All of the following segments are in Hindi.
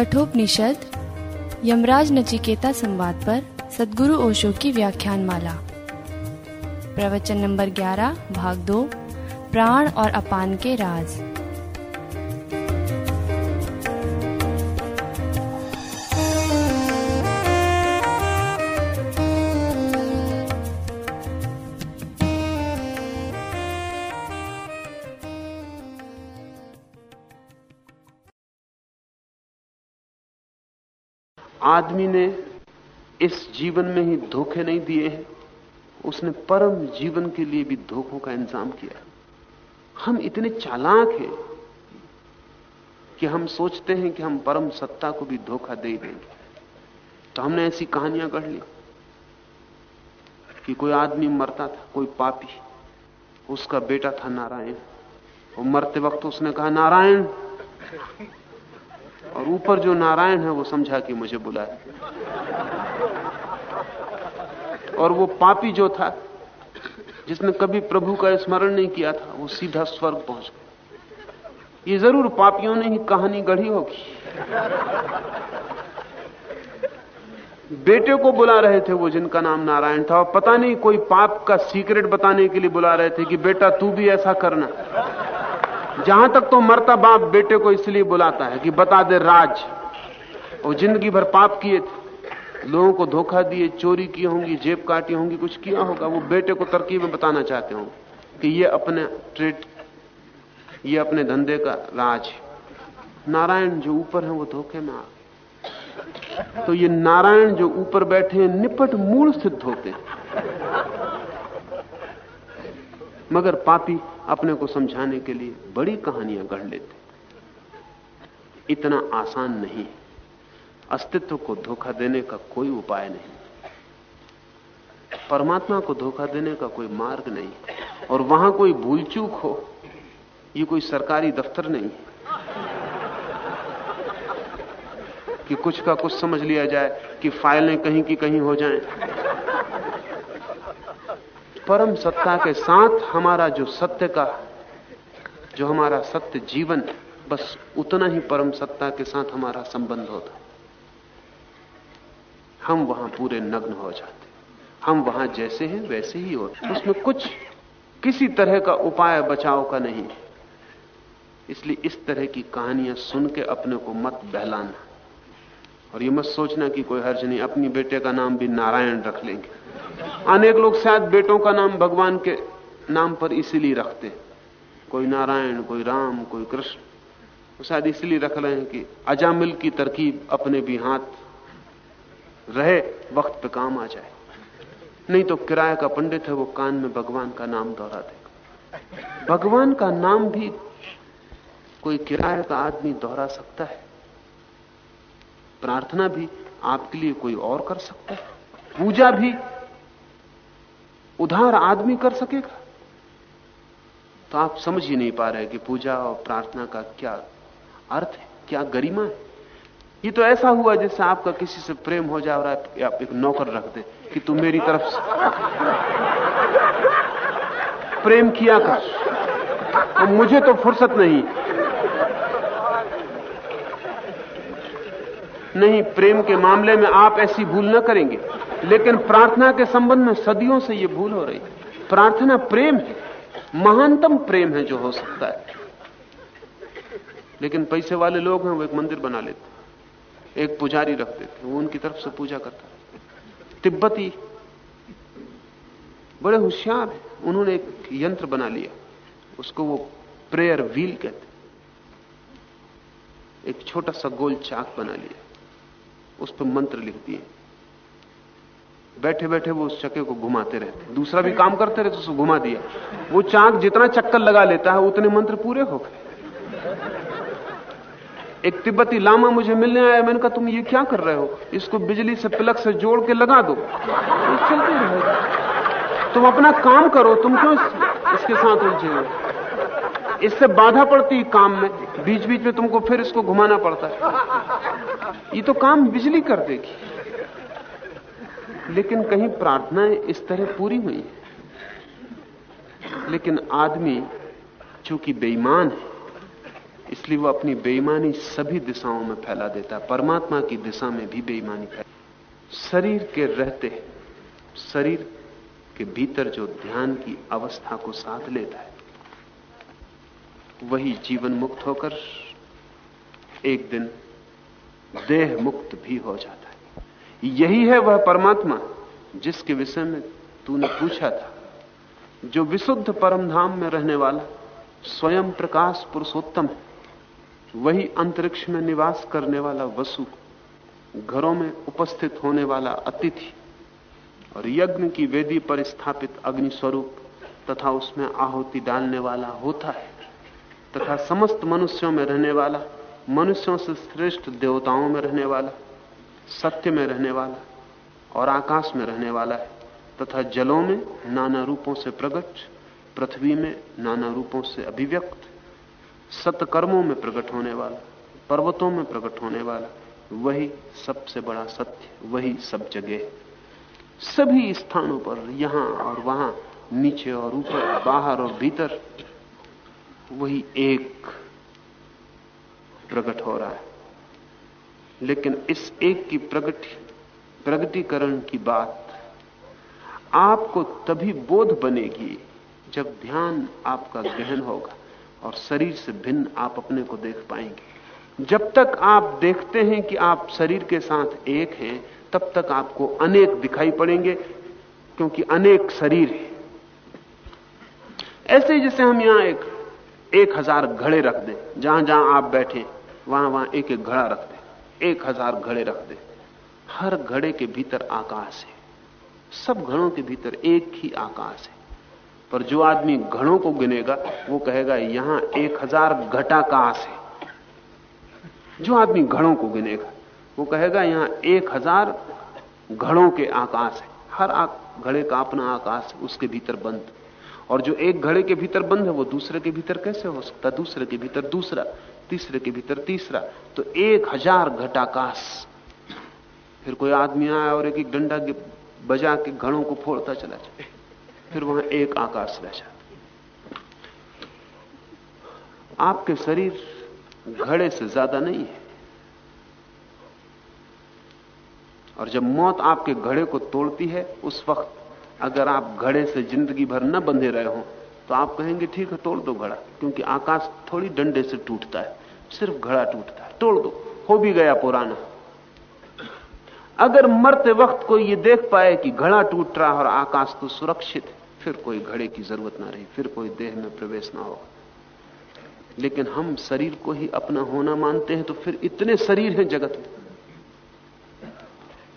कठोपनिषद, यमराज नचिकेता संवाद पर सदगुरु ओशो की व्याख्यान माला प्रवचन नंबर 11 भाग 2 प्राण और अपान के राज। आदमी ने इस जीवन में ही धोखे नहीं दिए हैं। उसने परम जीवन के लिए भी धोखों का इंतज़ाम किया हम इतने चालाक हैं कि हम सोचते हैं कि हम परम सत्ता को भी धोखा दे देंगे। तो हमने ऐसी कहानियाँ गढ़ ली कि कोई आदमी मरता था, कोई पापी, उसका बेटा था नारायण। और मरते वक्त उसने कहा, नारायण और ऊपर जो नारायण है वो समझा कि मुझे बुलाए और वो पापी जो था, जिसने कभी प्रभु का स्मरण नहीं किया था, वो सीधा स्वर्ग पहुँच गया। ये ज़रूर पापियों ने ही कहानी गढ़ी होगी। बेटे को बुला रहे थे वो, जिनका नाम नारायण था, और पता नहीं कोई पाप का सीक्रेट बताने के लिए बुला रहे थे कि बेटा तू भी ऐसा करना। जहाँ तक तो मरता बाप बेटे को इसलिए बुलाता है कि बता दे राज, और ज़िंदगी भर पाप किए थे। लोगों को धोखा दिए, चोरी की होंगी, जेब काटी होंगी, कुछ किया होगा। वो बेटे को तरकीब में बताना चाहते हो कि ये अपने ट्रेड, ये अपने धंधे का राज नारायण जो ऊपर है, वो धोखे में आ तो ये नारायण जो ऊपर बैठे हैं, निपट मूल सिद्ध होते मगर पापी अपने को समझाने के लिए बड़ी कहानियाँ गढ़ लेते। इतना आसान नहीं। अस्तित्व को धोखा देने का कोई उपाय नहीं। परमात्मा को धोखा देने का कोई मार्ग नहीं। और वहाँ कोई भूल चूक हो, ये कोई सरकारी दफ्तर नहीं। कि कुछ का कुछ समझ लिया जाए कि फाइलें कहीं की कहीं हो जाएँ। परम सत्ता के साथ हमारा जो सत्य का, जो हमारा सत्य जीवन, बस उतना ही परम सत्ता के साथ हमारा संबंध होता। हम वहाँ पूरे नग्न हो जाते। हम वहाँ जैसे हैं, वैसे ही होते। उसमें कुछ किसी तरह का उपाय बचाव का नहीं। इसलिए इस तरह की कहानियाँ सुन के अपने को मत बहलाना। और ये मत सोचना कि कोई हर्ज नहीं, अपनी बेटे का नाम भी नारायण रख लेंगे। अनेक लोग शायद बेटों का नाम भगवान के नाम पर इसीलिए रखते कोई नारायण, कोई राम, कोई कृष्ण। तो शायद इसलिए रख रहे हैं कि अजामिल की तरकीब अपने भी हाथ रहे, वक्त पे काम आ जाए। नहीं तो किराए का पंडित है, वो कान में भगवान का नाम दोहरा देगा। भगवान का नाम भी कोई किराए का आदमी दोहरा सकता है। प्रार्थना भी आपके लिए कोई और कर सकता है? पूजा भी उधार आदमी कर सकेगा? तो आप समझ ही नहीं पा रहे कि पूजा और प्रार्थना का क्या अर्थ है, क्या गरिमा है? ये तो ऐसा हुआ जैसे आपका किसी से प्रेम हो जा रहा है आप एक नौकर रख दे कि तू मेरी तरफ़ से प्रेम किया कर। तो मुझे तो फुर्सत नहीं नहीं, प्रेम के मामले में आप ऐसी भूल न करेंगे। लेकिन प्रार्थना के संबंध में सदियों से यह भूल हो रही है। प्रार्थना प्रेम है। महानतम प्रेम है जो हो सकता है। लेकिन पैसे वाले लोग हैं, वो एक मंदिर बना लेते एक पुजारी रख देते वो उनकी तरफ़ से पूजा करता तिब्बती बड़े होशियार उन्होंने एक यंत्र बना लिया। उसको वो प्रेयर व्हील कहते एक छोटा सा गोल चाक बना लिया। उस पर मंत्र लिख दिए। बैठे बैठे वो उस चक्के को घुमाते रहते। दूसरा भी काम करते रहते, उसको घुमा दिया। वो चाक जितना चक्कर लगा लेता है, उतने मंत्र पूरे हो गए। एक तिब्बती लामा मुझे मिलने आया, मैंने कहा, तुम ये क्या कर रहे हो? इसको बिजली से प्लग से जोड़ के लगा दो। चलते तुम अपना काम करो, तुम क्यों इसके साथ उलझे हो? इससे बाधा पड़ती है काम में। बीच बीच में तुमको फिर इसको घुमाना पड़ता है। ये तो काम बिजली कर देगी। लेकिन कहीं प्रार्थनाएँ इस तरह पूरी हुई लेकिन आदमी चूँकि बेईमान है, इसलिए वो अपनी बेईमानी सभी दिशाओं में फैला देता है। परमात्मा की दिशा में भी बेईमानी फैला शरीर के रहते शरीर के भीतर जो ध्यान की अवस्था को साथ लेता है वही जीवन मुक्त होकर एक दिन देह मुक्त भी हो जाता है। यही है वह परमात्मा जिसके विषय में तूने पूछा था, जो विशुद्ध परमधाम में रहने वाला स्वयं प्रकाश पुरुषोत्तम है। वही अंतरिक्ष में निवास करने वाला वसु, घरों में उपस्थित होने वाला अतिथि और यज्ञ की वेदी पर स्थापित अग्नि स्वरूप तथा उसमें आहुति डालने वाला होता है। तथा समस्त मनुष्यों में रहने वाला, मनुष्यों से श्रेष्ठ देवताओं में रहने वाला, सत्य में रहने वाला और आकाश में रहने वाला है तथा जलों में नाना रूपों से प्रकट पृथ्वी में नाना रूपों से अभिव्यक्त, सत्कर्मों में प्रकट होने वाला, पर्वतों में प्रकट होने वाला, वही सबसे बड़ा सत्य, वही सब जगह। सभी स्थानों पर यहाँ और वहाँ, नीचे और ऊपर, बाहर और भीतर वही एक प्रकट हो रहा है। लेकिन इस एक की प्रगति प्रगतिकरण की बात आपको तभी बोध बनेगी जब ध्यान आपका गहन होगा और शरीर से भिन्न आप अपने को देख पाएँगे। जब तक आप देखते हैं कि आप शरीर के साथ एक हैं, तब तक आपको अनेक दिखाई पड़ेंगे, क्योंकि अनेक शरीर है। ऐसे जैसे हम यहाँ एक एक हज़ार घड़े रख दें। जहाँ जहाँ आप बैठे, वहाँ वहाँ एक एक घड़ा रख दें। एक हज़ार घड़े रख दें। हर घड़े के भीतर आकाश है। सब घड़ों के भीतर एक ही आकाश है। पर जो आदमी घड़ों को गिनेगा, वो कहेगा, यहाँ एक हज़ार घटाकाश है। जो आदमी घड़ों को गिनेगा, वो कहेगा, यहाँ एक हज़ार घड़ों के आकाश है। हर घड़े का अपना आकाश उसके भीतर बंद और जो एक घड़े के भीतर बंद है, वो दूसरे के भीतर कैसे हो सकता दूसरे के भीतर दूसरा, तीसरे के भीतर तीसरा। तो एक हज़ार घटाकाश। फिर कोई आदमी आया और एक एक डंडा बजा के घड़ों को फोड़ता चला जाए। फिर वहाँ एक आकाश रह जाता। आपके शरीर घड़े से ज़्यादा नहीं है। और जब मौत आपके घड़े को तोड़ती है, उस वक्त अगर आप घड़े से ज़िंदगी भर न बंधे रहे हो तो आप कहेंगे, ठीक है, तोड़ दो घड़ा, क्योंकि आकाश थोड़ी डंडे से टूटता है, सिर्फ़ घड़ा टूटता है। तोड़ दो, हो भी गया पुराना। अगर मरते वक्त कोई ये देख पाए कि घड़ा टूट रहा और आकाश तो सुरक्षित, फिर कोई घड़े की ज़रूरत ना रही, फिर कोई देह में प्रवेश ना होगा। लेकिन हम शरीर को ही अपना होना मानते हैं तो फिर इतने शरीर हैं जगत में।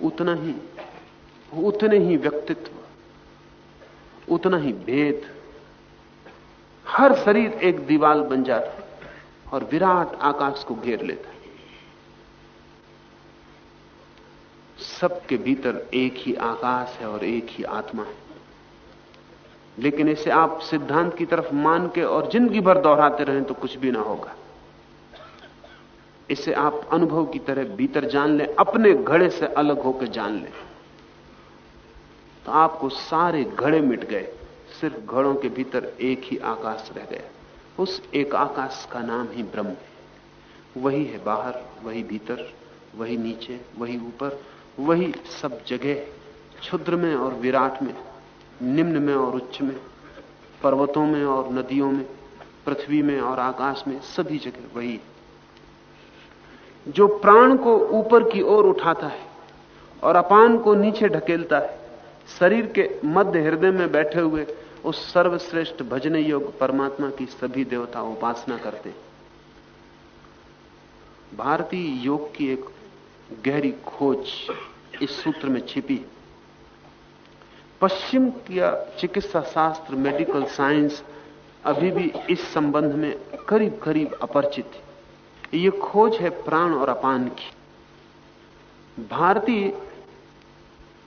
उतना ही, उतने ही व्यक्तित्व उतना ही भेद। हर शरीर एक दीवाल बन जाता है और विराट आकाश को घेर लेता है। सबके भीतर एक ही आकाश है और एक ही आत्मा है। लेकिन इसे आप सिद्धांत की तरफ़ मान के और ज़िंदगी भर दोहराते रहें तो कुछ भी ना होगा। इसे आप अनुभव की तरह भीतर जान लें, अपने घड़े से अलग होकर जान लें। तो आपको सारे घड़े मिट गए। सिर्फ़ घड़ों के भीतर एक ही आकाश रह गया। उस एक आकाश का नाम ही ब्रह्म है। वही है बाहर, वही भीतर, वही नीचे, वही ऊपर, वही सब जगह, क्षुद्र में और विराट में, निम्न में और उच्च में, पर्वतों में और नदियों में, पृथ्वी में और आकाश में, सभी जगह वही जो प्राण को ऊपर की ओर उठाता है और अपान को नीचे ढकेलता है शरीर के मध्य हृदय में बैठे हुए उस सर्वश्रेष्ठ भजन योग परमात्मा की सभी देवता उपासना करते। भारतीय योग की एक गहरी खोज इस सूत्र में छिपी पश्चिम का चिकित्सा शास्त्र मेडिकल साइंस अभी भी इस संबंध में करीब करीब अपरिचित ये खोज है प्राण और अपान की। भारतीय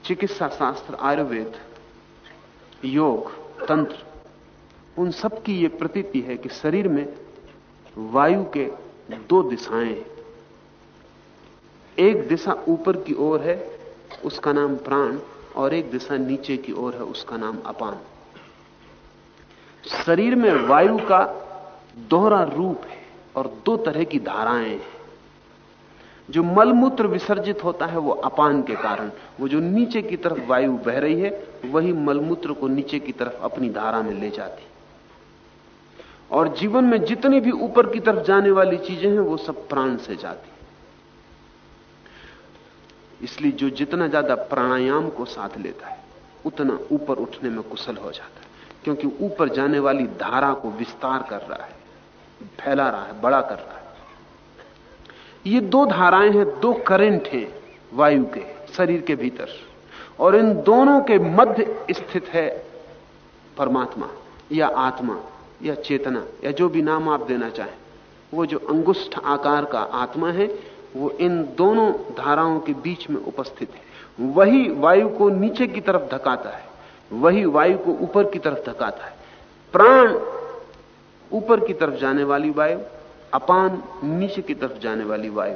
चिकित्सा शास्त्र आयुर्वेद, योग, तंत्र, उन सब की यह प्रतीति है कि शरीर में वायु के दो दिशाएँ एक दिशा ऊपर की ओर है, उसका नाम प्राण, और एक दिशा नीचे की ओर है, उसका नाम अपान। शरीर में वायु का दोहरा रूप है और दो तरह की धाराएँ हैं। जो मलमूत्र विसर्जित होता है वो अपान के कारण। वो जो नीचे की तरफ़ वायु बह रही है, वही मलमूत्र को नीचे की तरफ़ अपनी धारा में ले जाती। और जीवन में जितनी भी ऊपर की तरफ़ जाने वाली चीज़ें हैं, वो सब प्राण से जाती। इसलिए जो जितना ज़्यादा प्राणायाम को साथ लेता है, उतना ऊपर उठने में कुशल हो जाता है। क्योंकि ऊपर जाने वाली धारा को विस्तार कर रहा है, फैला रहा है, बड़ा कर रहा है। ये दो धाराएँ हैं, दो करंट हैं, वायु के, शरीर के भीतर। और इन दोनों के मध्य स्थित है परमात्मा, या आत्मा, या चेतना, या जो भी नाम आप देना चाहें। वो जो अंगुष्ठ आकार का आत्मा है, वो इन दोनों धाराओं के बीच में उपस्थित है। वही वायु को नीचे की तरफ़ धकाता है, वही वायु को ऊपर की तरफ़ धकाता है। प्राण ऊपर की तरफ़ जाने वाली वायु अपान नीचे की तरफ़ जाने वाली वायु।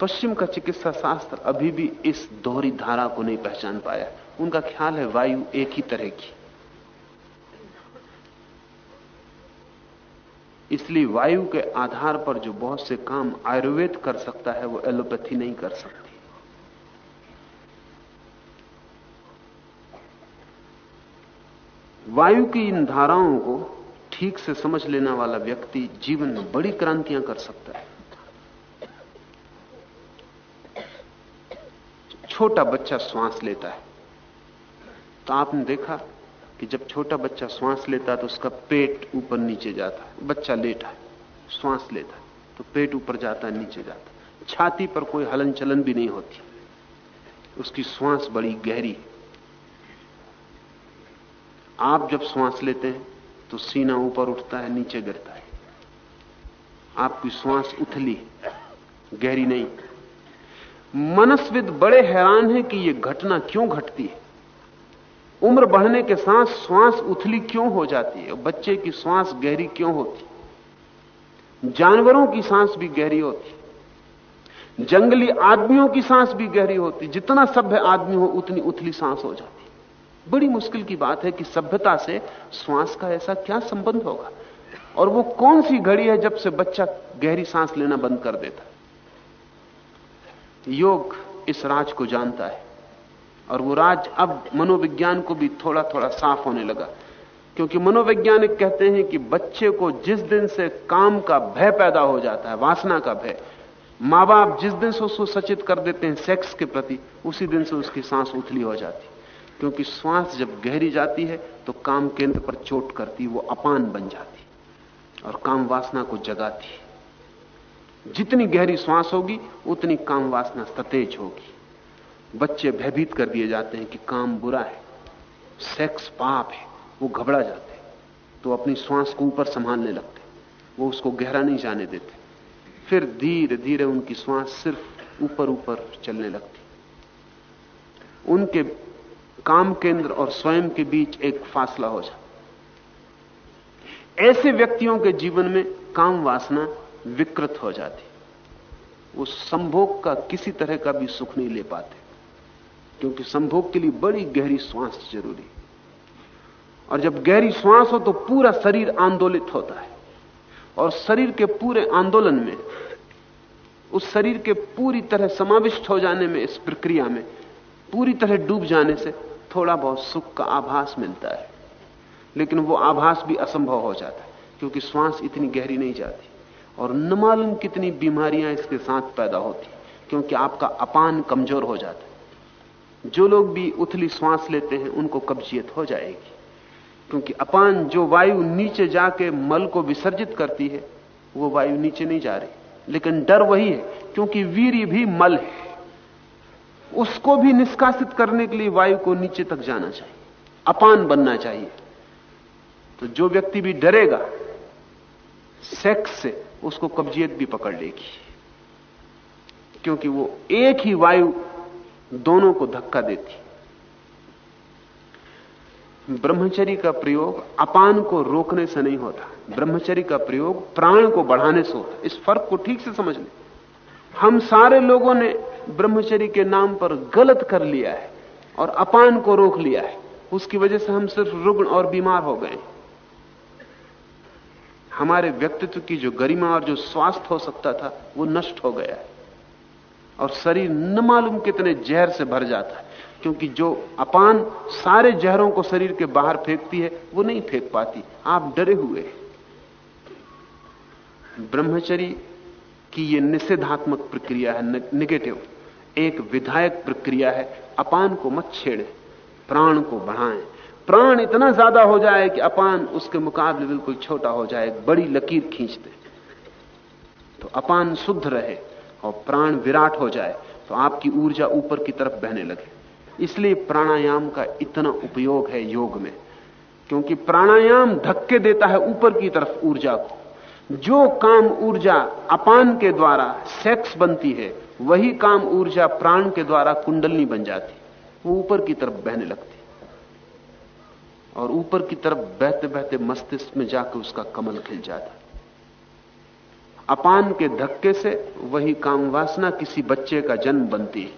पश्चिम का चिकित्सा शास्त्र अभी भी इस दोहरी धारा को नहीं पहचान पाया। उनका ख्याल है वायु एक ही तरह की। इसलिए वायु के आधार पर जो बहुत से काम आयुर्वेद कर सकता है, वो एलोपैथी नहीं कर सकती। वायु की इन धाराओं को ठीक से समझ लेने वाला व्यक्ति जीवन में बड़ी क्रांतियाँ कर सकता है। छोटा बच्चा श्वास लेता है। तो आपने देखा कि जब छोटा बच्चा श्वास लेता है तो उसका पेट ऊपर नीचे जाता है। बच्चा लेटा है, श्वास लेता है तो पेट ऊपर जाता है, नीचे जाता है। छाती पर कोई हलन चलन भी नहीं होती। उसकी श्वास बड़ी गहरी आप जब श्वास लेते हैं तो सीना ऊपर उठता है, नीचे गिरता है। आपकी श्वास उथली, गहरी नहीं। मनस्विद बड़े हैरान है कि यह घटना क्यों घटती है। उम्र बढ़ने के साथ श्वास उथली क्यों हो जाती है बच्चे की श्वास गहरी क्यों होती जानवरों की सांस भी गहरी होती जंगली आदमियों की सांस भी गहरी होती जितना सभ्य आदमी हो, उतनी उथली सांस हो जाती बड़ी मुश्किल की बात है कि सभ्यता से श्वास का ऐसा क्या संबंध होगा? और वो कौन सी घड़ी है जब से बच्चा गहरी सांस लेना बंद कर देता योग इस राज को जानता है। और वो राज अब मनोविज्ञान को भी थोड़ा थोड़ा साफ़ होने लगा। क्योंकि मनोवैज्ञानिक कहते हैं कि बच्चे को जिस दिन से काम का भय पैदा हो जाता है, वासना का भय, माँ बाप जिस दिन से उसको सचेत कर देते हैं सेक्स के प्रति, उसी दिन से उसकी सांस उथली हो जाती क्योंकि श्वास जब गहरी जाती है तो काम केंद्र पर चोट करती, वो अपान बन जाती और काम वासना को जगाती जितनी गहरी श्वास होगी, उतनी काम वासना सतेज होगी। बच्चे भयभीत कर दिए जाते हैं कि काम बुरा है, सेक्स पाप है, वो घबरा जाते तो अपनी श्वास को ऊपर संभालने लगते वो उसको गहरा नहीं जाने देते। फिर धीरे धीरे उनकी श्वास सिर्फ़ ऊपर ऊपर चलने लगती उनके काम केंद्र और स्वयं के बीच एक फासला हो जाता ऐसे व्यक्तियों के जीवन में काम वासना विकृत हो जाती। वो संभोग का किसी तरह का भी सुख नहीं ले पाते, क्योंकि संभोग के लिए बड़ी गहरी श्वास ज़रूरी और जब गहरी श्वास हो तो पूरा शरीर आंदोलित होता है। और शरीर के पूरे आंदोलन में, उस शरीर के पूरी तरह समाविष्ट हो जाने में, इस प्रक्रिया में, पूरी तरह डूब जाने से थोड़ा बहुत सुख का आभास मिलता है। लेकिन वो आभास भी असंभव हो जाता है, क्योंकि श्वास इतनी गहरी नहीं जाती और न मालूम कितनी बीमारियाँ इसके साथ पैदा होती, क्योंकि आपका अपान कमज़ोर हो जाता है। जो लोग भी उथली श्वास लेते हैं, उनको कब्जियत हो जाएगी, क्योंकि अपान जो वायु नीचे जाके मल को विसर्जित करती है, वो वायु नीचे नहीं जा रही। लेकिन डर वही है, क्योंकि वीर भी मल है। उसको भी निष्कासित करने के लिए वायु को नीचे तक जाना चाहिए। अपान बनना चाहिए। तो जो व्यक्ति भी डरेगा सेक्स से उसको कब्जियत भी पकड़ लेगी। क्योंकि वो एक ही वायु दोनों को धक्का देती। ब्रह्मचरी का प्रयोग अपान को रोकने से नहीं होता। ब्रह्मचरी का प्रयोग प्राण को बढ़ाने से होता। इस फ़र्क को ठीक से समझ लें। हम सारे लोगों ने ब्रह्मचरी के नाम पर गलत कर लिया है और अपान को रोक लिया है। उसकी वजह से हम सिर्फ़ रुग्ण और बीमार हो गए हमारे व्यक्तित्व की जो गरिमा और जो स्वास्थ्य हो सकता था, वो नष्ट हो गया है। और शरीर न मालूम कितने जहर से भर जाता है, क्योंकि जो अपान सारे जहरों को शरीर के बाहर फेंकती है, वो नहीं फेंक पाती। आप डरे हुए ब्रह्मचरी की यह निषेधात्मक प्रक्रिया है, निगेटिव। एक विधायक प्रक्रिया है। अपान को मत छेड़े, प्राण को बढ़ाएँ। प्राण इतना ज़्यादा हो जाए कि अपान उसके मुकाबले बिल्कुल छोटा हो जाए बड़ी लकीर खींच दे। तो अपान शुद्ध रहे और प्राण विराट हो जाए तो आपकी ऊर्जा ऊपर की तरफ़ बहने लगे। इसलिए प्राणायाम का इतना उपयोग है योग में, क्योंकि प्राणायाम धक्के देता है ऊपर की तरफ़ ऊर्जा को। जो काम ऊर्जा अपान के द्वारा सेक्स बनती है वही काम ऊर्जा प्राण के द्वारा कुंडलनी बन जाती। वो ऊपर की तरफ़ बहने लगती। और ऊपर की तरफ़ बहते बहते मस्तिष्क में जाकर उसका कमल खिल जाता। अपान के धक्के से वही काम वासना किसी बच्चे का जन्म बनती है।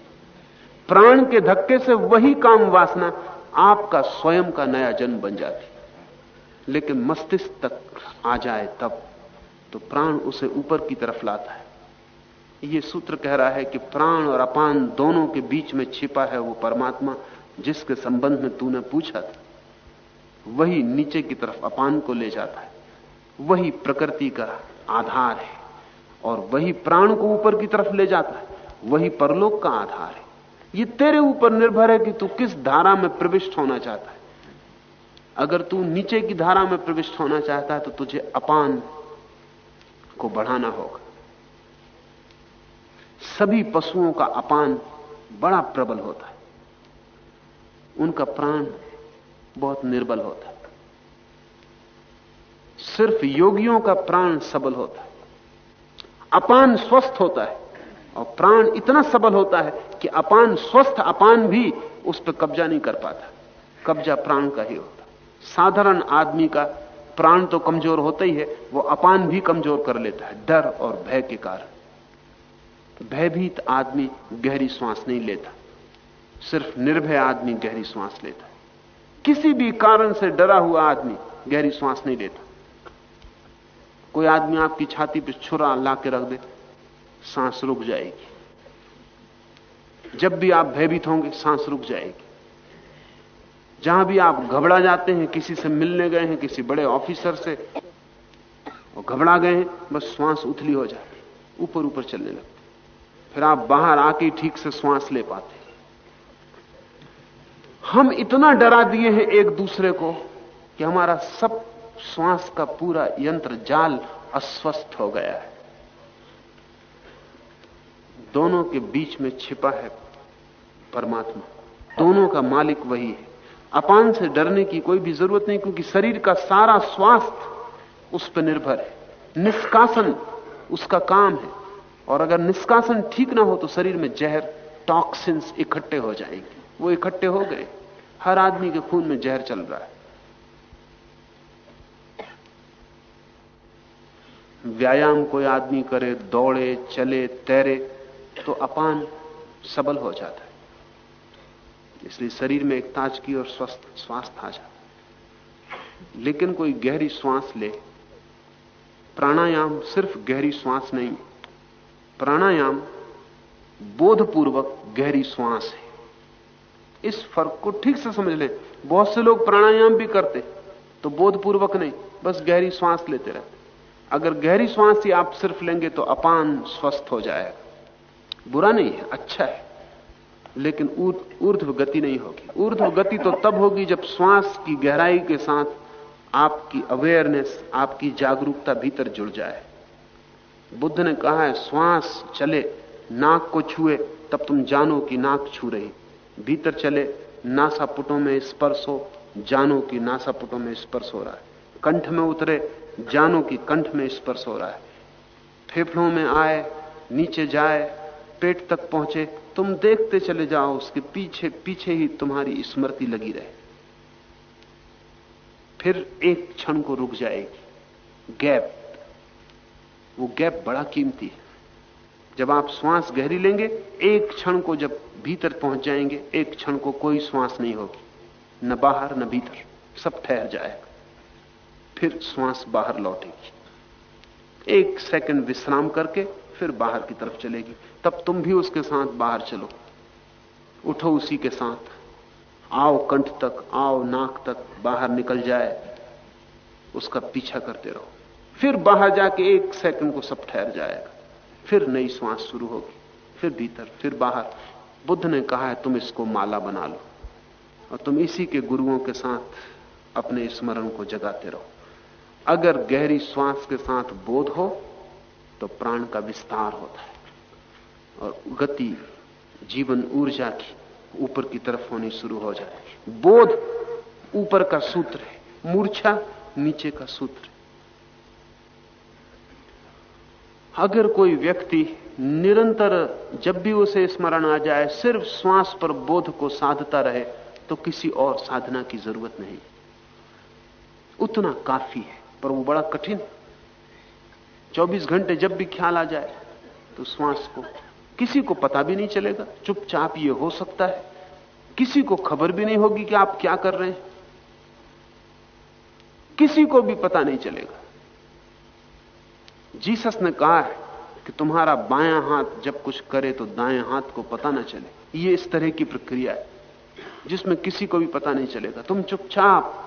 प्राण के धक्के से वही काम वासना आपका स्वयं का नया जन्म बन जाती। लेकिन मस्तिष्क तक आ जाए तब तो प्राण उसे ऊपर की तरफ़ लाता है। ये सूत्र कह रहा है कि प्राण और अपान दोनों के बीच में छिपा है वो परमात्मा, जिसके संबंध में तूने पूछा था। वही नीचे की तरफ़ अपान को ले जाता है। वही प्रकृति का आधार है और वही प्राण को ऊपर की तरफ़ ले जाता है। वही परलोक का आधार है। ये तेरे ऊपर निर्भर है कि तू किस धारा में प्रविष्ट होना चाहता है। अगर तू नीचे की धारा में प्रविष्ट होना चाहता है तो तुझे अपान को बढ़ाना होगा। सभी पशुओं का अपान बड़ा प्रबल होता है। उनका प्राण बहुत निर्बल होता है। सिर्फ़ योगियों का प्राण सबल होता है। अपान स्वस्थ होता है और प्राण इतना सबल होता है कि अपान स्वस्थ, अपान भी उस पर कब्जा नहीं कर पाता। कब्जा प्राण का ही होता साधारण आदमी का प्राण तो कमज़ोर होता ही है, वो अपान भी कमज़ोर कर लेता है, डर और भय के कारण। भयभीत आदमी गहरी श्वास नहीं लेता। सिर्फ़ निर्भय आदमी गहरी श्वास लेता। किसी भी कारण से डरा हुआ आदमी गहरी श्वास नहीं लेता। कोई आदमी आपकी छाती पर छुरा ला के रख दे, सांस रुक जाएगी। जब भी आप भयभीत होंगे, सांस रुक जाएगी। जहाँ भी आप घबरा जाते हैं, किसी से मिलने गए हैं, किसी बड़े ऑफिसर से, और घबरा गए हैं, बस श्वास उथली हो जाती ऊपर ऊपर चलने लगती। फिर आप बाहर आके ठीक से श्वास ले पाते। हम इतना डरा दिए हैं एक दूसरे को कि हमारा सब श्वास का पूरा यंत्र, जाल अस्वस्थ हो गया है। दोनों के बीच में छिपा है परमात्मा। दोनों का मालिक वही है। अपान से डरने की कोई भी ज़रूरत नहीं, क्योंकि शरीर का सारा स्वास्थ्य उस पर निर्भर है। निष्कासन उसका काम है। और अगर निष्कासन ठीक ना हो तो शरीर में जहर टॉक्सिन्स इकट्ठे हो जाएँगे। वो इकट्ठे हो गए। हर आदमी के खून में जहर चल रहा है। व्यायाम कोई आदमी करे, दौड़े, चले, तैरे तो अपान सबल हो जाता है। इसलिए शरीर में एक ताजगी और स्वस्थ, स्वास्थ्य आ जाता है। लेकिन कोई गहरी श्वास ले। प्राणायाम सिर्फ़ गहरी श्वास नहीं प्राणायाम बोधपूर्वक गहरी श्वास है। इस फ़र्क को ठीक से समझ लें। बहुत से लोग प्राणायाम भी करते तो बोधपूर्वक नहीं, बस गहरी श्वास लेते रहते। अगर गहरी श्वास ही आप सिर्फ़ लेंगे तो अपान स्वस्थ हो जाएगा। बुरा नहीं है अच्छा है, लेकिन ऊर्ध्व गति नहीं होगी। ऊर्ध्व गति तो तब होगी जब श्वास की गहराई के साथ आपकी अवेयरनेस आपकी जागरूकता भीतर जुड़ जाए। बुद्ध ने कहा है, श्वास चले, नाक को छुए, तब तुम जानो कि नाक छू रही। भीतर चले नासापुटों में स्पर्श हो, जानो कि नासापुटों में स्पर्श हो रहा है। कंठ में उतरे, जानो कि कंठ में स्पर्श हो रहा है। फेफड़ों में आए, नीचे जाए, पेट तक पहुँचे, तुम देखते चले जाओ, उसके पीछे पीछे ही तुम्हारी स्मृति लगी रहे। फिर एक क्षण को रुक जाएगी। गैप। वो गैप बड़ा कीमती है। जब आप श्वास गहरी लेंगे, एक क्षण को जब भीतर पहुँच जाएँगे, एक क्षण को कोई श्वास नहीं होगी। न बाहर, न भीतर। सब ठहर जाएगा। फिर श्वास बाहर लौटेगी। एक सेकंड विश्राम करके फिर बाहर की तरफ़ चलेगी। तब तुम भी उसके साथ बाहर चलो। उठो उसी के साथ। आओ कंठ तक, आओ नाक तक बाहर निकल जाए। उसका पीछा करते रहो। फिर बाहर जाके एक सेकंड को सब ठहर जाएगा। फिर नई श्वास शुरू होगी। फिर भीतर, फिर बाहर। बुद्ध ने कहा है, तुम इसको माला बना लो और तुम इसी के गुरुओं के साथ अपने स्मरण को जगाते रहो। अगर गहरी श्वास के साथ बोध हो तो प्राण का विस्तार होता है और गति, जीवन ऊर्जा की ऊपर की तरफ़ होनी शुरू हो जाती बोध ऊपर का सूत्र है, मूर्छा नीचे का सूत्र अगर कोई व्यक्ति निरंतर जब भी उसे स्मरण आ जाए, सिर्फ़ श्वास पर बोध को साधता रहे तो किसी और साधना की ज़रूरत नहीं। उतना काफ़ी है, पर वो बड़ा कठिन 24 घंटे जब भी ख्याल आ जाए तो श्वास को किसी को पता भी नहीं चलेगा, चुपचाप ये हो सकता है। किसी को खबर भी नहीं होगी कि आप क्या कर रहे हैं। किसी को भी पता नहीं चलेगा। जीसस ने कहा है कि तुम्हारा बायां हाथ जब कुछ करे तो दाएँ हाथ को पता ना चले। ये इस तरह की प्रक्रिया है, जिसमें किसी को भी पता नहीं चलेगा। तुम चुपचाप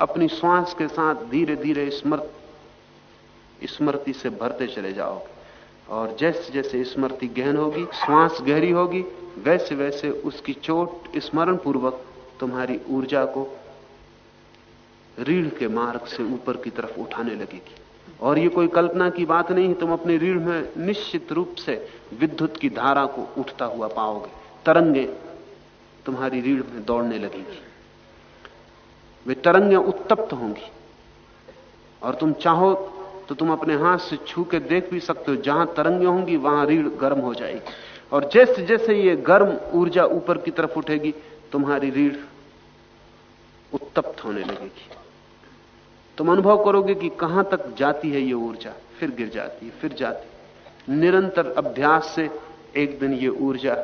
अपनी श्वास के साथ धीरे धीरे स्मृति स्मृति से भरते चले जाओगे। और जैसे जैसे स्मृति गहन होगी श्वास गहरी होगी वैसे वैसे उसकी चोट स्मरण पूर्वक तुम्हारी ऊर्जा को रीढ़ के मार्ग से ऊपर की तरफ़ उठाने लगेगी। और ये कोई कल्पना की बात नहीं है तुम अपनी रीढ़ में निश्चित रूप से विद्युत की धारा को उठता हुआ पाओगे। तरंगे तुम्हारी रीढ़ में दौड़ने लगेगी। वे तरंगे उत्तप्त होंगी। और तुम चाहो तो तुम अपने हाथ से छू के देख भी सकते हो, जहाँ तरंगे होंगी, वहाँ रीढ़ गर्म हो जाएगी। और जैसे जैसे ये गर्म ऊर्जा ऊपर की तरफ़ उठेगी, तुम्हारी रीढ़ उत्तप्त होने लगेगी। तुम अनुभव करोगे कि कहाँ तक जाती है ये ऊर्जा? फिर गिर जाती है, फिर जाती निरंतर अभ्यास से एक दिन ये ऊर्जा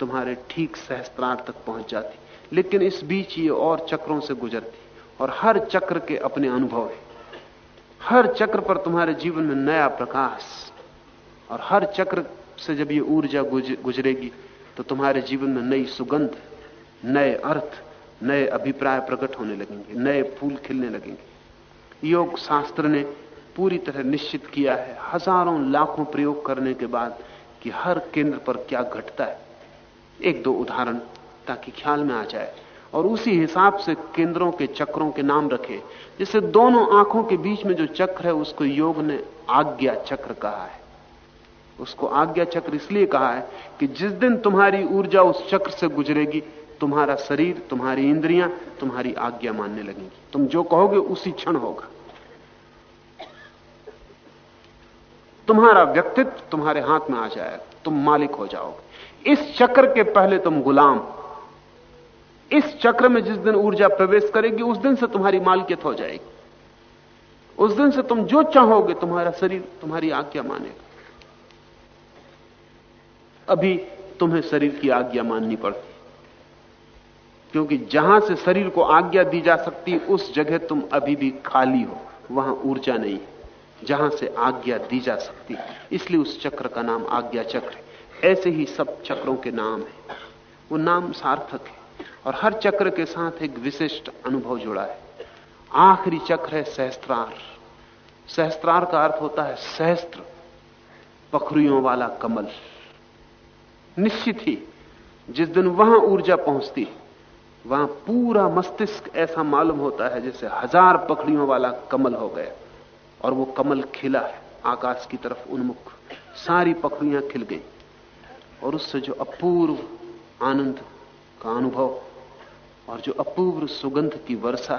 तुम्हारे ठीक सहस्त्रार तक पहुँच जाती। लेकिन इस बीच ये और चक्रों से गुजरती। और हर चक्र के अपने अनुभव है। हर चक्र पर तुम्हारे जीवन में नया प्रकाश। और हर चक्र से जब ये ऊर्जा गुजरेगी तो तुम्हारे जीवन में नई सुगंध, नए अर्थ, नए अभिप्राय प्रकट होने लगेंगे, नए फूल खिलने लगेंगे। योग शास्त्र ने पूरी तरह निश्चित किया है। हज़ारों लाखों प्रयोग करने के बाद कि हर केंद्र पर क्या घटता है। एक दो उदाहरण ताकि ख्याल में आ जाए। और उसी हिसाब से केंद्रों के चक्रों के नाम रखे, जिससे दोनों आँखों के बीच में जो चक्र है, उसको योग ने आज्ञा चक्र कहा है। उसको आज्ञा चक्र इसलिए कहा है कि जिस दिन तुम्हारी ऊर्जा उस चक्र से गुजरेगी तुम्हारा शरीर, तुम्हारी इंद्रियाँ, तुम्हारी आज्ञा मानने लगेंगी। तुम जो कहोगे उसी क्षण होगा। तुम्हारा व्यक्तित्व तुम्हारे हाथ में आ जाएगा तुम मालिक हो जाओगे। इस चक्र के पहले तुम गुलाम। इस चक्र में जिस दिन ऊर्जा प्रवेश करेगी, उस दिन से तुम्हारी मालकियत हो जाएगी। उस दिन से तुम जो चाहोगे, तुम्हारा शरीर, तुम्हारी आज्ञा मानेगा। अभी तुम्हें शरीर की आज्ञा माननी पड़ती। क्योंकि जहाँ से शरीर को आज्ञा दी जा सकती, उस जगह तुम अभी भी खाली हो, वहाँ ऊर्जा नहीं है, जहाँ से आज्ञा दी जा सकती। इसलिए उस चक्र का नाम आज्ञा चक्र है। ऐसे ही सब चक्रों के नाम है। वो नाम सार्थक है। और हर चक्र के साथ एक विशिष्ट अनुभव जुड़ा है। आखिरी चक्र है सहस्त्रार। सहस्त्रार का अर्थ होता है सहस्त्र, पखरियों वाला कमल। निश्चित ही, जिस दिन वहाँ ऊर्जा पहुँचती वहाँ पूरा मस्तिष्क ऐसा मालूम होता है जैसे हज़ार पखड़ियों वाला कमल हो गया और वो कमल खिला है, आकाश की तरफ़ उन्मुख। सारी पखड़ियाँ खिल गई और उससे जो अपूर्व आनंद का अनुभव और जो अपूर्व सुगंध की वर्षा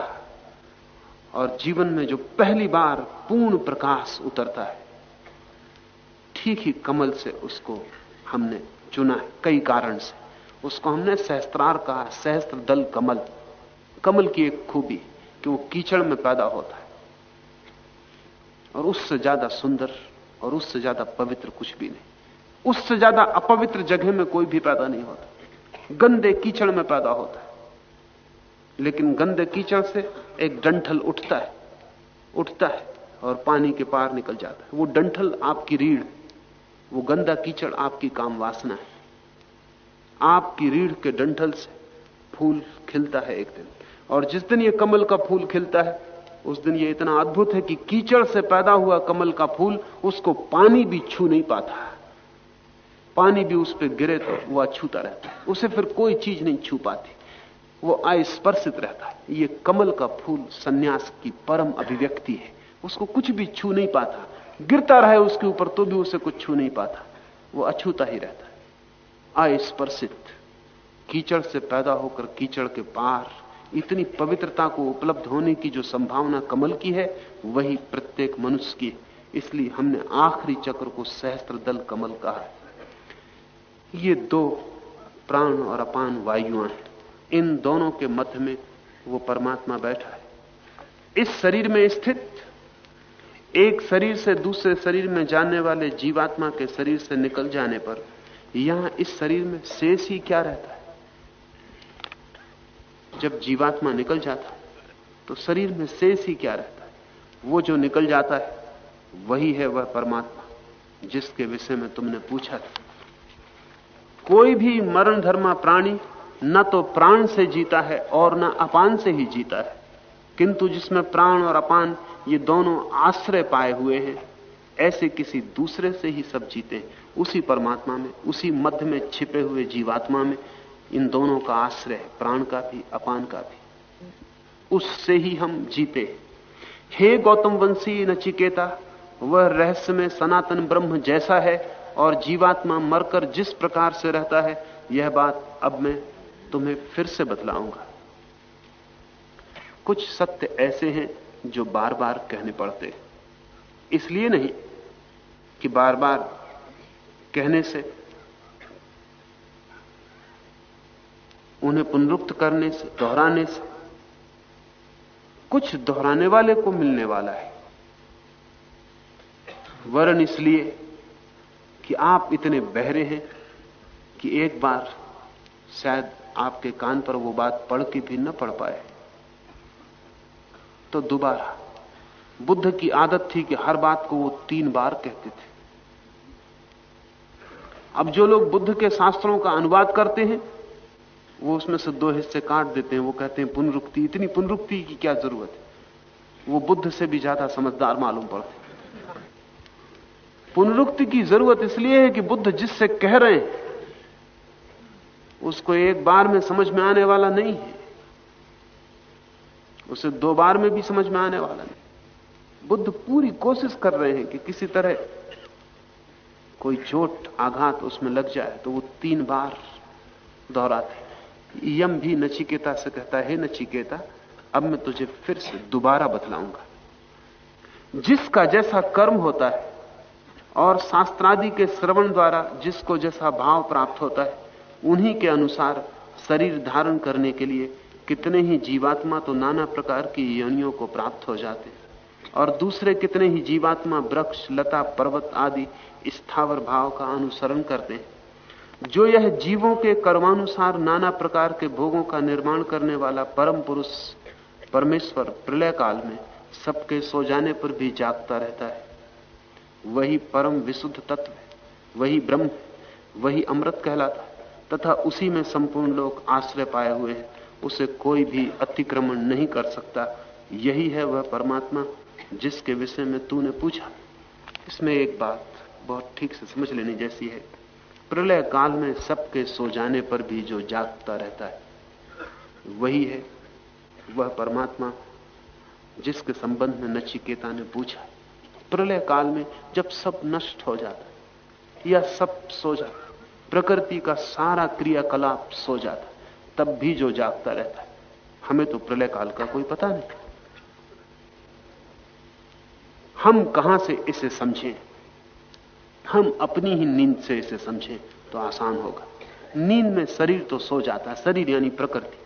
और जीवन में जो पहली बार पूर्ण प्रकाश उतरता है, ठीक ही कमल से उसको हमने चुना है, कई कारण से। उसको हमने सहस्त्रार कहा, सहस्त्र दल कमल। कमल की एक खूबी कि वो कीचड़ में पैदा होता है। और उससे ज़्यादा सुंदर और उससे ज़्यादा पवित्र कुछ भी नहीं। उससे ज़्यादा अपवित्र जगह में कोई भी पैदा नहीं होता। गंदे कीचड़ में पैदा होता है। लेकिन गंदे कीचड़ से एक डंठल उठता है। उठता है और पानी के पार निकल जाता है। वो डंठल आपकी रीढ़, वो गंदा कीचड़ आपकी काम वासना है। आपकी रीढ़ के डंठल से फूल खिलता है एक दिन। और जिस दिन ये कमल का फूल खिलता है, उस दिन ये इतना अद्भुत है कि कीचड़ से पैदा हुआ कमल का फूल उसको पानी भी छू नहीं पाता पानी भी उस पर गिरे तो वह अछूता रहता है। उसे फिर कोई चीज़ नहीं छू पाती। वो अस्पर्शित रहता है। ये कमल का फूल सन्यास की परम अभिव्यक्ति है। उसको कुछ भी छू नहीं पाता। गिरता रहे उसके ऊपर तो भी उसे कुछ छू नहीं पाता। वो अछूता ही रहता है। अस्पर्शित। कीचड़ से पैदा होकर कीचड़ के पार इतनी पवित्रता को उपलब्ध होने की जो संभावना कमल की है, वही प्रत्येक मनुष्य की। इसलिए हमने आखिरी चक्र को सहस्त्र दल कमल कहा है। ये दो प्राण और अपान वायुआं हैं। इन दोनों के मध्य में वो परमात्मा बैठा है। इस शरीर में स्थित एक शरीर से दूसरे शरीर में जाने वाले जीवात्मा के शरीर से निकल जाने पर यहाँ इस शरीर में शेष ही क्या रहता है? जब जीवात्मा निकल जाता तो शरीर में शेष ही क्या रहता है? वो जो निकल जाता है, वही है वह परमात्मा, जिसके विषय में तुमने पूछा था। कोई भी मरण धर्मा प्राणी न तो प्राण से जीता है और न अपान से ही जीता है। किंतु जिसमें प्राण और अपान ये दोनों आश्रय पाए हुए हैं, ऐसे किसी दूसरे से ही सब जीते हैं। उसी परमात्मा में, उसी मध्य में छिपे हुए जीवात्मा में, इन दोनों का आश्रय, प्राण का भी, अपान का भी। उससे ही हम जीते। हे गौतम वंशी नचिकेता, वह रहस्य में सनातन ब्रह्म जैसा है और जीवात्मा मरकर जिस प्रकार से रहता है, यह बात अब मैं तुम्हें फिर से बतलाऊँगा। कुछ सत्य ऐसे हैं जो बार बार कहने पड़ते। इसलिए नहीं कि बार बार कहने से, उन्हें पुनरुक्त करने से, दोहराने से, कुछ दोहराने वाले को मिलने वाला है। वरन इसलिए कि आप इतने बहरे हैं कि एक बार शायद आपके कान पर वो बात पढ़ के भी न पढ़ पाए। तो दोबारा, बुद्ध की आदत थी कि हर बात को वो तीन बार कहते थे। अब जो लोग बुद्ध के शास्त्रों का अनुवाद करते हैं, वो उसमें से दो हिस्से काट देते हैं, वो कहते हैं पुनरुक्ति। इतनी पुनरुक्ति की क्या ज़रूरत है? वो बुद्ध से भी ज़्यादा समझदार मालूम पड़ते पुनरुक्ति की ज़रूरत इसलिए है कि बुद्ध जिससे कह रहे हैं, उसको एक बार में समझ में आने वाला नहीं है। उसे दो बार में भी समझ में आने वाला नहीं। बुद्ध पूरी कोशिश कर रहे हैं कि किसी तरह कोई चोट, आघात उसमें लग जाए तो वो तीन बार दोहराते यम भी नचिकेता से कहता है नचिकेता, अब मैं तुझे फिर से दोबारा बतलाऊँगा। जिसका जैसा कर्म होता है और शास्त्रादि के श्रवण द्वारा जिसको जैसा भाव प्राप्त होता है, उन्हीं के अनुसार शरीर धारण करने के लिए कितने ही जीवात्मा तो नाना प्रकार की योनियों को प्राप्त हो जाते हैं। और दूसरे कितने ही जीवात्मा, वृक्ष, लता, पर्वत आदि स्थावर भाव का अनुसरण करते हैं। जो यह जीवों के कर्मानुसार नाना प्रकार के भोगों का निर्माण करने वाला परम पुरुष परमेश्वर प्रलय काल में सबके सो जाने पर भी जागता रहता है। वही परम विशुद्ध तत्व वही ब्रह्म वही अमृत कहलाता तथा उसी में संपूर्ण लोग आश्रय पाए हुए हैं। उसे कोई भी अतिक्रमण नहीं कर सकता। यही है वह परमात्मा जिसके विषय में तूने पूछा। इसमें एक बात बहुत ठीक से समझ लेनी जैसी है। प्रलय काल में सबके सो जाने पर भी जो जागता रहता है, वही है, वह परमात्मा जिसके संबंध में नचिकेता ने पूछा। प्रलय काल में जब सब नष्ट हो जाता है या सब सो जाता प्रकृति का सारा क्रियाकलाप सो जाता तब भी जो जागता रहता है। हमें तो प्रलय काल का कोई पता नहीं। हम कहाँ से इसे समझें? हम अपनी ही नींद से इसे समझें तो आसान होगा। नींद में शरीर तो सो जाता है, शरीर यानी प्रकृति,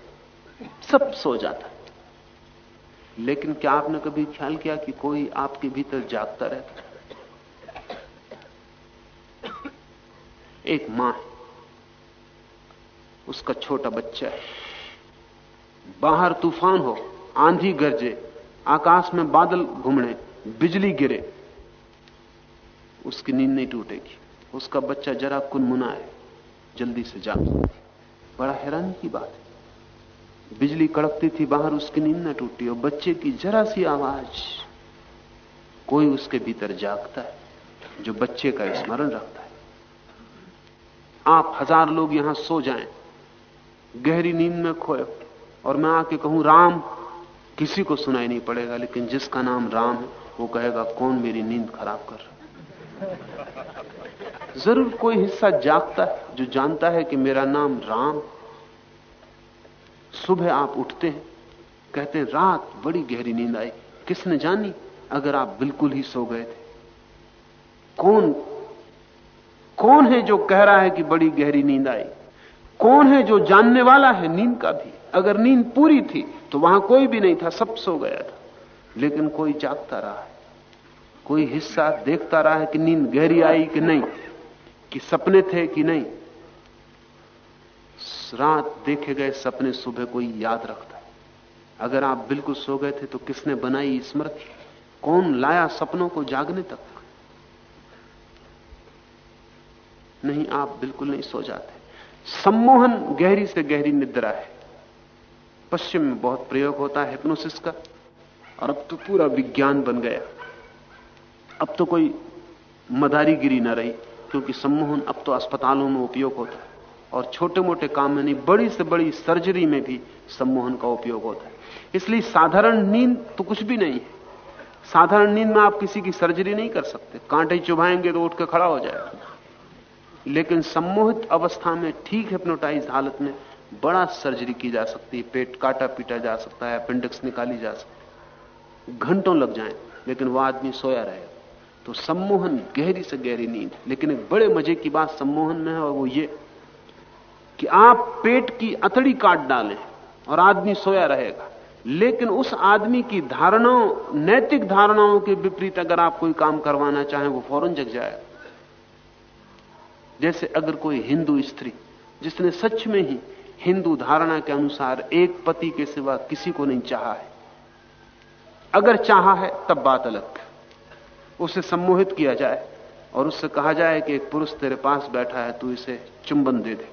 सब सो जाता है। लेकिन क्या आपने कभी ख्याल किया कि कोई आपके भीतर जागता रहता एक माँ उसका छोटा बच्चा है। बाहर तूफ़ान हो, आंधी गरजे, आकाश में बादल घूमने, बिजली गिरे उसकी नींद नहीं टूटेगी। उसका बच्चा जरा कुनमुनाए जल्दी से जाग बड़ा हैरानी की बात है। बिजली कड़कती थी, बाहर उसकी नींद न टूटी और बच्चे की जरा सी आवाज़, कोई उसके भीतर जागता है, जो बच्चे का स्मरण रखता है। आप हज़ार लोग यहाँ सो जाएँ, गहरी नींद में खोए और मैं आके कहूँ, राम, किसी को सुनाई नहीं पड़ेगा, लेकिन जिसका नाम राम है, वो कहेगा, कौन मेरी नींद खराब कर रहा ज़रूर कोई हिस्सा जागता है, जो जानता है कि मेरा नाम राम। सुबह आप उठते हैं, कहते हैं, रात, बड़ी गहरी नींद आई। किसने जानी अगर आप बिल्कुल ही सो गए थे? कौन कौन है जो कह रहा है कि बड़ी गहरी नींद आई? कौन है जो जानने वाला है नींद का भी? अगर नींद पूरी थी तो वहाँ कोई भी नहीं था, सब सो गया था। लेकिन कोई जागता रहा है। कोई हिस्सा देखता रहा है कि नींद गहरी आई कि नहीं, कि सपने थे कि नहीं। रात देखे गए सपने सुबह कोई याद रखता है। अगर आप बिल्कुल सो गए थे तो किसने बनाई स्मृति? कौन लाया सपनों को जागने तक? नहीं, आप बिल्कुल नहीं सो जाते। सम्मोहन गहरी से गहरी निद्रा है। पश्चिम में बहुत प्रयोग होता है हिप्नोसिस का, और अब तो पूरा विज्ञान बन गया। अब तो कोई मदारीगिरी ना रही, क्योंकि सम्मोहन अब तो अस्पतालों में उपयोग होता है। और छोटे मोटे काम में नहीं बड़ी से बड़ी सर्जरी में भी सम्मोहन का उपयोग होता है। इसलिए साधारण नींद तो कुछ भी नहीं है। साधारण नींद में आप किसी की सर्जरी नहीं कर सकते। कांटे चुभाएँगे तो उठ के खड़ा हो जाएगा। लेकिन सम्मोहित अवस्था में ठीक हिप्नोटाइज हालत में बड़ा सर्जरी की जा सकती है। पेट काटा पीटा जा सकता है अपेंडिक्स निकाली जा सकती है। घंटों लग जाए, लेकिन वह आदमी सोया रहेगा। तो सम्मोहन, गहरी से गहरी नींद। लेकिन एक बड़े मज़े की बात सम्मोहन में है, और वो ये कि आप पेट की अतड़ी काट डालें और आदमी सोया रहेगा। लेकिन उस आदमी की धारणाओं, नैतिक धारणाओं के विपरीत अगर आप कोई काम करवाना चाहें, वो फ़ौरन जग जाएगा। जैसे अगर कोई हिंदू स्त्री, जिसने सच में ही हिंदू धारणा के अनुसार एक पति के सिवा किसी को नहीं चाहा है, अगर चाहा है, तब बात अलग। उसे सम्मोहित किया जाए और उससे कहा जाए कि एक पुरुष तेरे पास बैठा है, तू इसे चुंबन दे दे।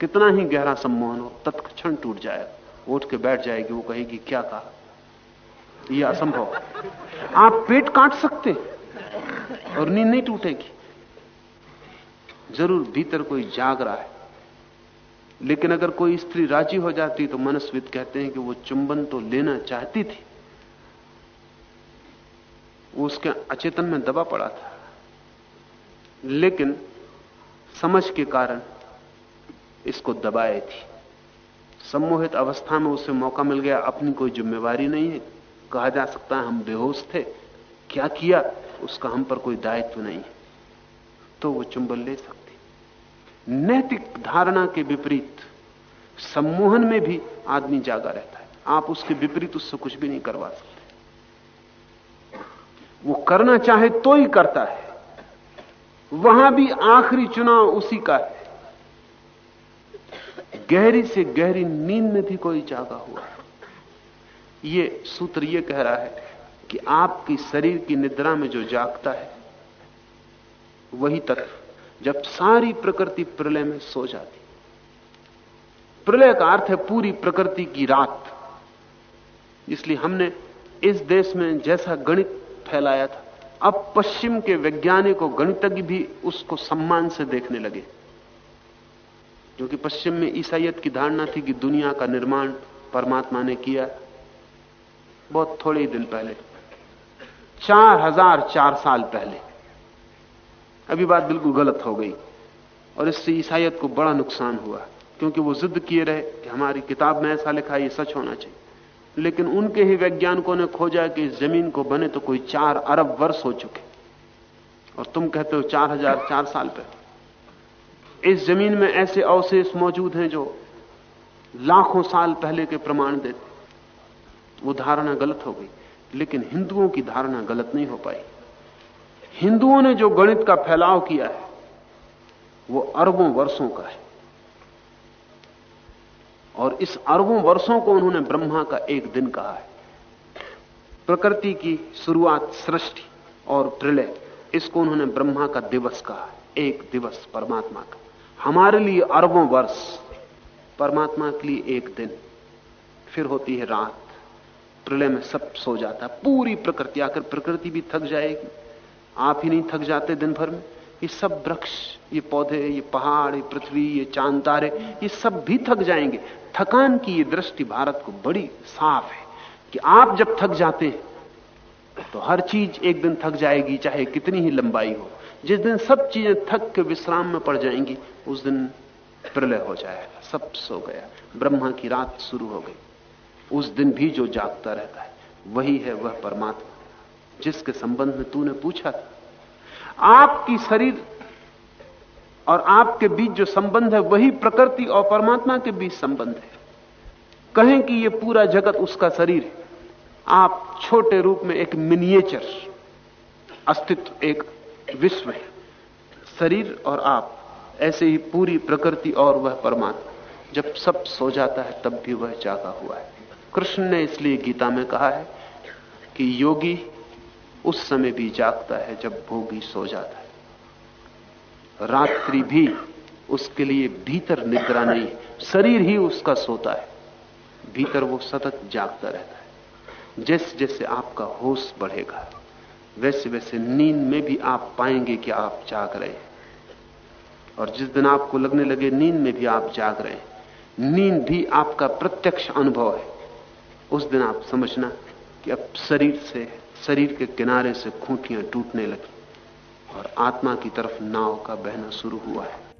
कितना ही गहरा सम्मोहन हो, तत्क्षण टूट जाएगा उठ के बैठ जाएगी, वो कहेगी, क्या कहा? यह असंभव आप पेट काट सकते और नींद नहीं टूटेगी। ज़रूर भीतर कोई जाग रहा है। लेकिन अगर कोई स्त्री राज़ी हो जाती तो मनस्वित कहते हैं कि वो चुंबन तो लेना चाहती थी। उसके अचेतन में दबा पड़ा था। लेकिन समझ के कारण इसको दबाए थी। सम्मोहित अवस्था में उसे मौका मिल गया। अपनी कोई जिम्मेवारी नहीं है। कहा जा सकता है हम बेहोश थे। क्या किया? उसका हम पर कोई दायित्व नहीं है। तो वो चुंबन ले सकती। नैतिक धारणा के विपरीत सम्मोहन में भी आदमी जागा रहता है। आप उसके विपरीत उससे कुछ भी नहीं करवा सकते। वो करना चाहे तो ही करता है। वहाँ भी आखिरी चुनाव उसी का है। गहरी से गहरी नींद में भी कोई जागा हुआ ये सूत्र ये कह रहा है कि आपकी शरीर की निद्रा में जो जागता है, वही तत्व जब सारी प्रकृति प्रलय में सो जाती। प्रलय का अर्थ है पूरी प्रकृति की रात। इसलिए हमने इस देश में जैसा गणित फैलाया था। अब पश्चिम के वैज्ञानिक और गणितज्ञ भी उसको सम्मान से देखने लगे। क्योंकि पश्चिम में ईसाइत की धारणा थी कि दुनिया का निर्माण परमात्मा ने किया। बहुत थोड़े ही दिन पहले, चार हज़ार चार साल पहले। अभी बात बिल्कुल गलत हो गई और इससे ईसाइत को बड़ा नुकसान हुआ, क्योंकि वो जिद किए रहे कि हमारी किताब में ऐसा लिखा ये सच होना चाहिए। लेकिन उनके ही वैज्ञानिकों ने खोजा कि इस ज़मीन को बने तो कोई चार अरब वर्ष हो चुके। और तुम कहते हो चार हज़ार चार साल पहले इस ज़मीन में ऐसे अवशेष मौजूद हैं जो लाखों साल पहले के प्रमाण देते। वो धारणा गलत हो गई, लेकिन हिंदुओं की धारणा गलत नहीं हो पाई। हिंदुओं ने जो गणित का फैलाव किया है, वो अरबों वर्षों का है। और इस अरबों वर्षों को उन्होंने ब्रह्मा का एक दिन कहा है। प्रकृति की शुरुआत सृष्टि और प्रलय इसको उन्होंने ब्रह्मा का दिवस कहा एक दिवस परमात्मा का। हमारे लिए अरबों वर्ष, परमात्मा के लिए एक दिन। फिर होती है रात। प्रलय में सब सो जाता पूरी प्रकृति आकर प्रकृति भी थक जाएगी। आप ही नहीं थक जाते दिन भर में। ये सब वृक्ष, ये पौधे, ये पहाड़, ये पृथ्वी, ये चाँद, तारे, ये सब भी थक जाएँगे। थकान की ये दृष्टि भारत को बड़ी साफ़ है कि आप जब थक जाते हैं तो हर चीज़ एक दिन थक जाएगी, चाहे कितनी ही लंबाई हो। जिस दिन सब चीज़ें थक के विश्राम में पड़ जाएँगी, उस दिन प्रलय हो जाएगा, सब सो गया। ब्रह्मा की रात शुरू हो गई। उस दिन भी जो जागता रहता है, वही है वह परमात्मा, जिसके संबंध में तूने पूछा था। आपकी शरीर और आपके बीच जो संबंध है, वही प्रकृति और परमात्मा के बीच संबंध है। कहें कि यह पूरा जगत उसका शरीर है। आप छोटे रूप में एक मिनिएचर अस्तित्व, एक विश्व है। शरीर और आप, ऐसे ही पूरी प्रकृति और वह परमात्मा। जब सब सो जाता है, तब भी वह जागा हुआ है। कृष्ण ने इसलिए गीता में कहा है कि योगी उस समय भी जागता है जब भोगी सो जाता है। रात्रि भी उसके लिए भीतर निद्रा नहीं, शरीर ही उसका सोता है। भीतर वो सतत जागता रहता है। जैसे जैसे आपका होश बढ़ेगा वैसे वैसे नींद में भी आप पाएँगे कि आप जाग रहे हैं। और जिस दिन आपको लगने लगे नींद में भी आप जाग रहे हैं, नींद भी आपका प्रत्यक्ष अनुभव है। उस दिन आप समझना कि अब शरीर से, शरीर के किनारे से खूंटियाँ टूटने लगी और आत्मा की तरफ़ नाव का बहना शुरू हुआ है।